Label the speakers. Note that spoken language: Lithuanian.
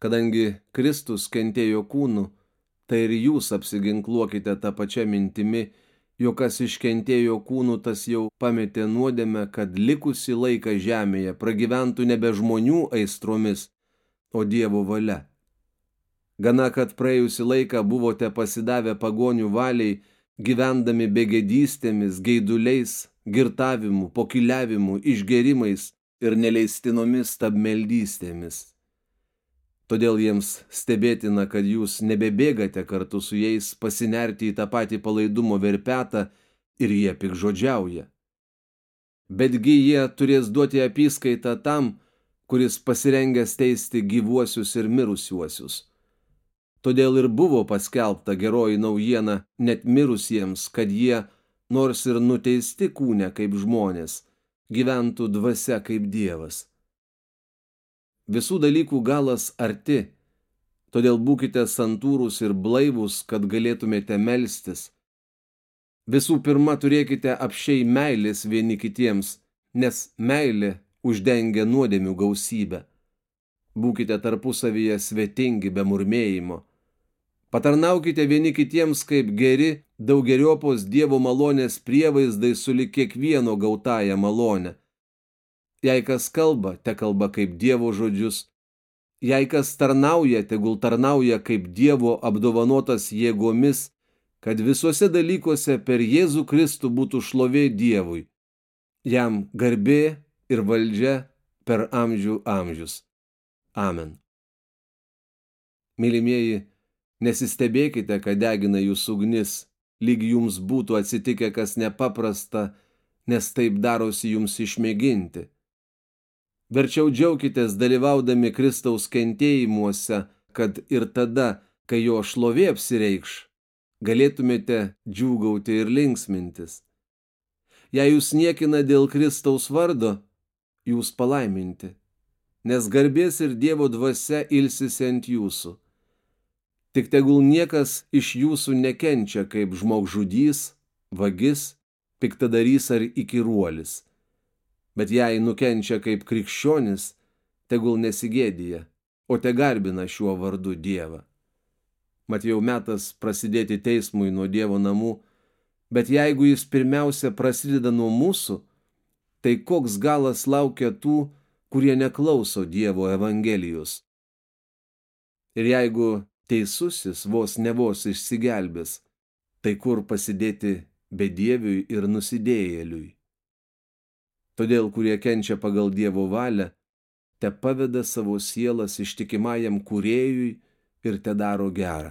Speaker 1: Kadangi Kristus kentėjo kūnu, tai ir jūs apsiginkluokite tą pačią mintimi, jog kas iškentėjo kūnų, tas jau pametė nuodėmę, kad likusi laiką žemėje pragyventų nebe žmonių aistromis, o Dievo valia. Gana, kad praėjusi laiką buvote pasidavę pagonių valiai, gyvendami begėdystėmis, geiduliais, girtavimu, pokiliavimu, išgerimais ir neleistinomis stabmeldystėmis. Todėl jiems stebėtina, kad jūs nebebėgate kartu su jais pasinerti į tą patį palaidumo verpetą ir jie pikžodžiauja. Betgi jie turės duoti apyskaitą tam, kuris pasirengęs teisti gyvuosius ir mirusiuosius. Todėl ir buvo paskelbta geroji naujiena net mirusiems, kad jie, nors ir nuteisti kūne kaip žmonės, gyventų dvasia kaip Dievas. Visų dalykų galas arti, todėl būkite santūrūs ir blaivūs, kad galėtumėte melstis. Visų pirma, turėkite apšiai meilės vieni kitiems, nes meilė uždengia nuodėmių gausybę. Būkite tarpusavyje svetingi be murmėjimo. Patarnaukite vieni kitiems kaip geri, daugeriopos Dievo malonės prievaizdai sulik kiekvieno gautąją malonę Jei kas kalba, te kalba kaip Dievo žodžius. Jei kas tarnauja, tegul tarnauja kaip Dievo apdovanotas jėgomis, kad visuose dalykuose per Jėzų Kristų būtų šlovė Dievui. Jam garbė ir valdžia per amžių amžius. Amen. Mylimieji, nesistebėkite, kad degina jūsų ugnis, lyg jums būtų atsitikę kas nepaprasta, nes taip darosi jums išmėginti. Verčiau džiaukitės dalyvaudami Kristaus kentėjimuose, kad ir tada, kai jo šlovė apsireikš, galėtumėte džiūgauti ir linksmintis. Jei jūs niekina dėl Kristaus vardo, jūs palaiminti, nes garbės ir Dievo dvasia ilsisi ant jūsų. Tik tegul niekas iš jūsų nekenčia kaip žmogžudys, vagis, piktadarys ar įkiruolis bet jei nukenčia kaip krikščionis, tegul nesigėdija, o te garbina šiuo vardu Dievą. Mat jau metas prasidėti teismui nuo Dievo namų, bet jeigu jis pirmiausia prasideda nuo mūsų, tai koks galas laukia tų, kurie neklauso Dievo Evangelijos. Ir jeigu teisusis vos ne vos išsigelbės, tai kur pasidėti bedieviui ir nusidėjėliui. Todėl, kurie kenčia pagal Dievo valią, te paveda savo sielas ištikimajam kuriejui ir te daro gerą.